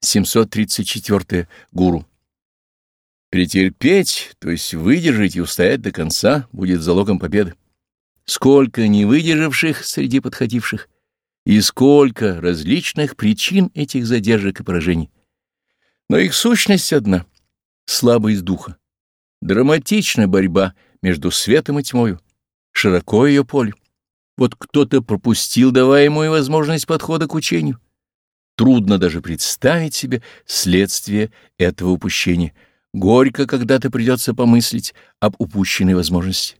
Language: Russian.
734. Гуру. Претерпеть, то есть выдержать и устоять до конца, будет залогом победы. Сколько не выдержавших среди подходивших, и сколько различных причин этих задержек и поражений. Но их сущность одна — слабость духа. Драматична борьба между светом и тьмою, широко ее поле. Вот кто-то пропустил даваемую возможность подхода к учению. Трудно даже представить себе следствие этого упущения. Горько когда-то придется помыслить об упущенной возможности.